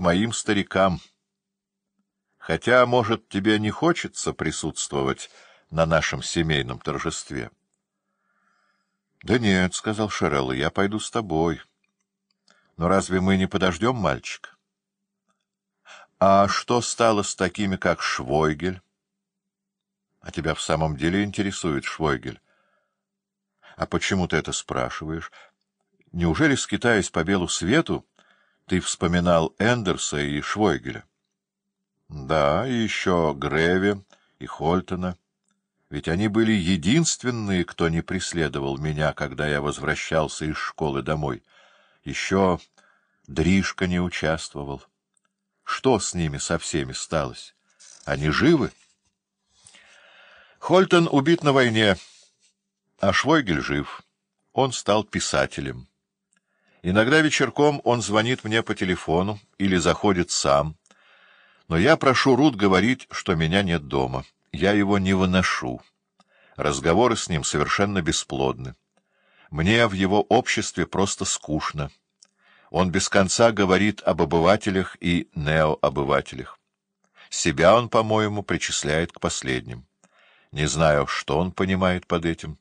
моим старикам. Хотя, может, тебе не хочется присутствовать на нашем семейном торжестве. — Да нет, — сказал Шерелла, — я пойду с тобой. Но разве мы не подождем мальчика? — А что стало с такими, как Швойгель? — А тебя в самом деле интересует Швойгель? — А почему ты это спрашиваешь? Неужели, скитаясь по белу свету, ты вспоминал Эндерса и Швойгеля? — Да, и еще Греви и Хольтона. Ведь они были единственные, кто не преследовал меня, когда я возвращался из школы домой. Еще Дришка не участвовал. Что с ними со всеми сталось? Они живы? Хольтон убит на войне, а Швойгель жив. Он стал писателем. Иногда вечерком он звонит мне по телефону или заходит сам. Но я прошу Рут говорить, что меня нет дома. Я его не выношу. Разговоры с ним совершенно бесплодны. Мне в его обществе просто скучно. Он без конца говорит об обывателях и неообывателях. Себя он, по-моему, причисляет к последним. Не знаю, что он понимает под этим.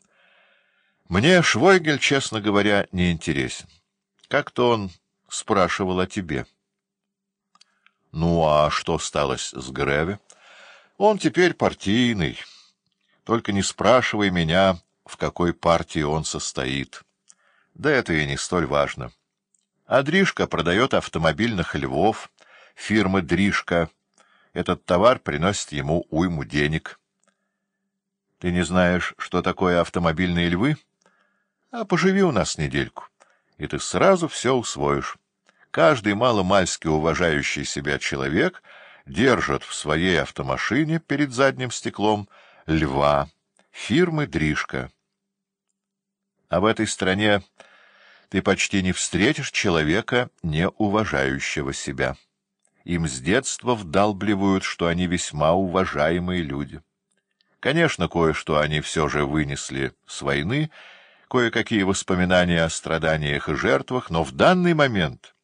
Мне Швойгель, честно говоря, не интересен. Как-то он спрашивал о тебе. Ну, а что сталось с Греве? Он теперь партийный. Только не спрашивай меня, в какой партии он состоит. Да это и не столь важно. А Дришка продает автомобильных львов, фирмы Дришка. Этот товар приносит ему уйму денег. Ты не знаешь, что такое автомобильные львы? А поживи у нас недельку, и ты сразу все усвоишь. Каждый маломальски уважающий себя человек — держат в своей автомашине перед задним стеклом льва фирмы «Дришка». А в этой стране ты почти не встретишь человека, не уважающего себя. Им с детства вдалбливают, что они весьма уважаемые люди. Конечно, кое-что они все же вынесли с войны, кое-какие воспоминания о страданиях и жертвах, но в данный момент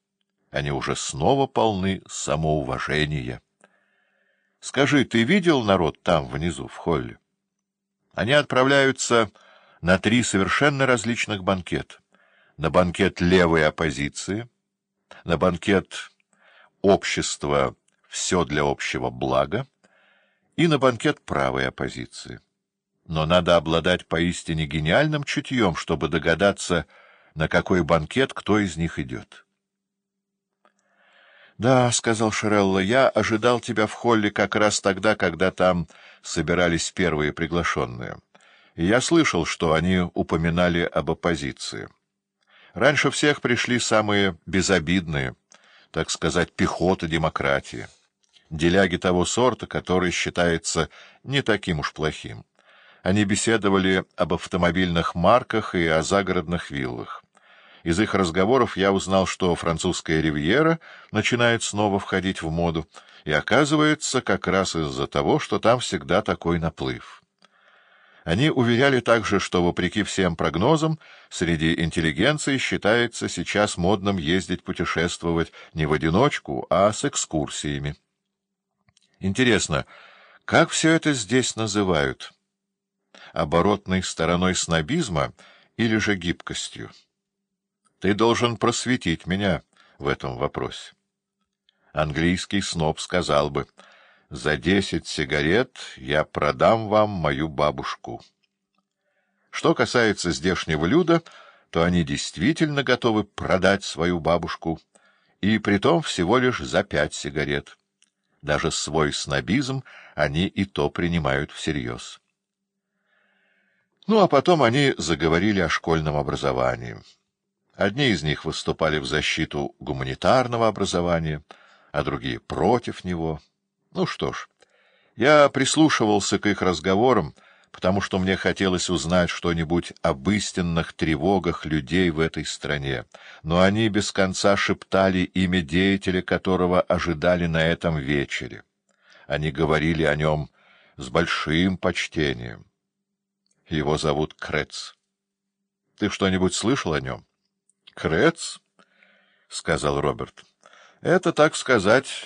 они уже снова полны самоуважения. Скажи, ты видел народ там, внизу, в холле? Они отправляются на три совершенно различных банкета. На банкет левой оппозиции, на банкет общества «Все для общего блага» и на банкет правой оппозиции. Но надо обладать поистине гениальным чутьем, чтобы догадаться, на какой банкет кто из них идет. — Да, — сказал Шерелла, — я ожидал тебя в холле как раз тогда, когда там собирались первые приглашенные. И я слышал, что они упоминали об оппозиции. Раньше всех пришли самые безобидные, так сказать, пехота демократии. Деляги того сорта, который считается не таким уж плохим. Они беседовали об автомобильных марках и о загородных виллах. Из их разговоров я узнал, что французская ривьера начинает снова входить в моду, и оказывается как раз из-за того, что там всегда такой наплыв. Они уверяли также, что, вопреки всем прогнозам, среди интеллигенции считается сейчас модным ездить путешествовать не в одиночку, а с экскурсиями. Интересно, как все это здесь называют? Оборотной стороной снобизма или же гибкостью? Ты должен просветить меня в этом вопросе. Английский сноб сказал бы, «За десять сигарет я продам вам мою бабушку». Что касается здешнего люда, то они действительно готовы продать свою бабушку, и притом всего лишь за пять сигарет. Даже свой снобизм они и то принимают всерьез. Ну, а потом они заговорили о школьном образовании. Одни из них выступали в защиту гуманитарного образования, а другие — против него. Ну что ж, я прислушивался к их разговорам, потому что мне хотелось узнать что-нибудь об истинных тревогах людей в этой стране, но они без конца шептали имя деятеля, которого ожидали на этом вечере. Они говорили о нем с большим почтением. Его зовут Крец. Ты что-нибудь слышал о нем? — Крец, — сказал Роберт. — Это, так сказать,